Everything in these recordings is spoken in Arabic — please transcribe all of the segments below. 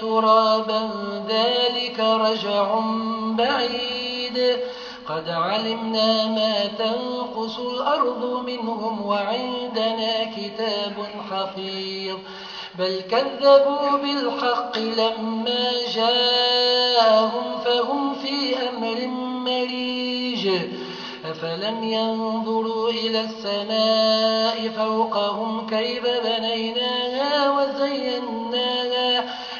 ترابا ذلك رجع بعيد. قد علمنا ما تنقص الأرض منهم وعندنا كتاب حفيظ. بل كذبوا بالحق لما جاءهم فهم في أمر مريج. أفلم ينظروا إلى السماء فوقهم كيف بنيناها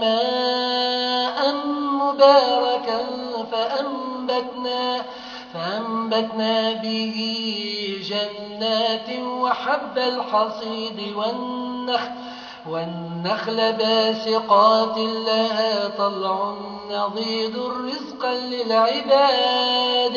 ماء مباركا فأنبتنا, فأنبتنا به جنات وحب الحصيد والنخل والنخل باسقات لها طلع نضيد رزقا للعباد.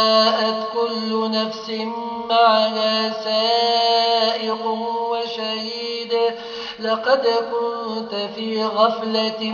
نفس معها سائق وشهيد. لقد كنت في غفلة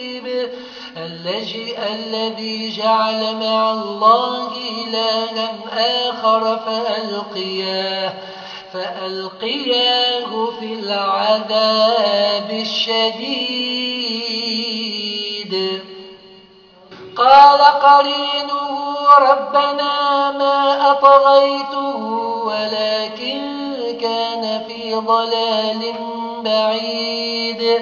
الذي الذي جعل مع الله إلها آخر فألقياه فألقياه في العذاب الشديد. قال قرينه ربنا ما أطغيته ولكن كان في ضلال بعيد.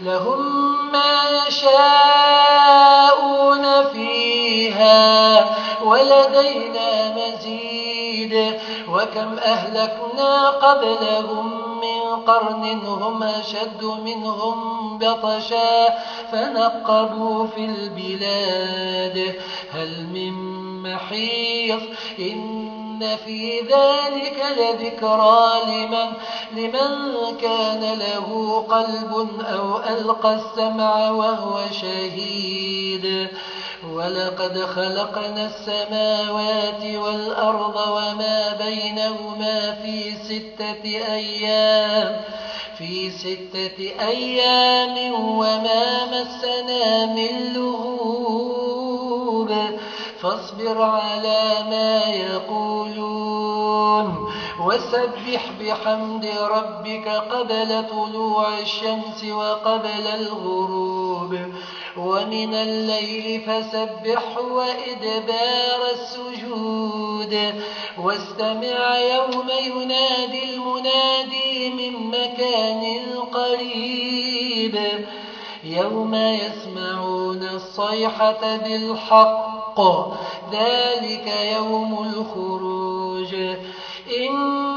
لهم ما يشاءون فيها ولدينا مزيد وكم أهلكنا قبلهم من قرن هم أشد منهم بطشا فنقبوا في البلاد هل من محيص إن في ذلك لذكرى لمن, لمن كان له قلب أو ألقى السمع وهو شهيد. ولقد خلقنا السماوات والأرض وما بينهما في ستة أيام. في ستة أيام وما مسنا من لغوب. فاصبر على ما يقولون. وسبح بحمد ربك قبل طلوع الشمس وقبل الغروب ومن الليل فسبح وإدبار السجود واستمع يوم ينادي المنادي من مكان قريب يوم يسمعون الصيحة بالحق ذلك يوم الخروج